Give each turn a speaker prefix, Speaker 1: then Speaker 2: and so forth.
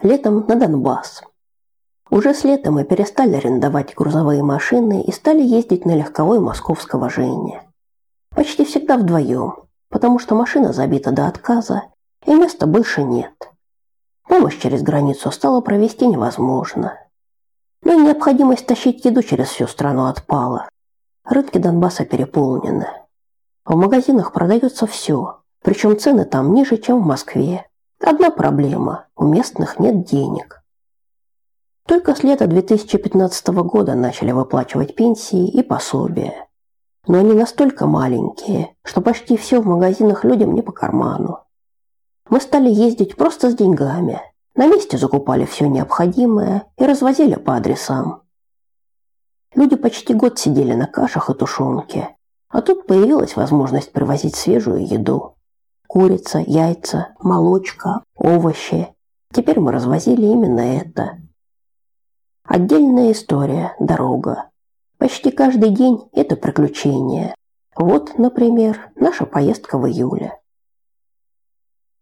Speaker 1: Летом на Донбасс. Уже с лета мы перестали арендовать грузовые машины и стали ездить на легковой московского Жени. Почти всегда вдвоем, потому что машина забита до отказа, и места больше нет. Помощь через границу стало провести невозможно. Но и необходимость тащить еду через всю страну отпала. Рынки Донбасса переполнены. В магазинах продается все, причем цены там ниже, чем в Москве. Одна проблема – у местных нет денег. Только с лета 2015 года начали выплачивать пенсии и пособия. Но они настолько маленькие, что почти все в магазинах людям не по карману. Мы стали ездить просто с деньгами. На месте закупали все необходимое и развозили по адресам. Люди почти год сидели на кашах и тушенке, а тут появилась возможность привозить свежую еду. Курица, яйца, молочка, овощи. Теперь мы развозили именно это. Отдельная история – дорога. Почти каждый день – это приключение. Вот, например, наша поездка в июле.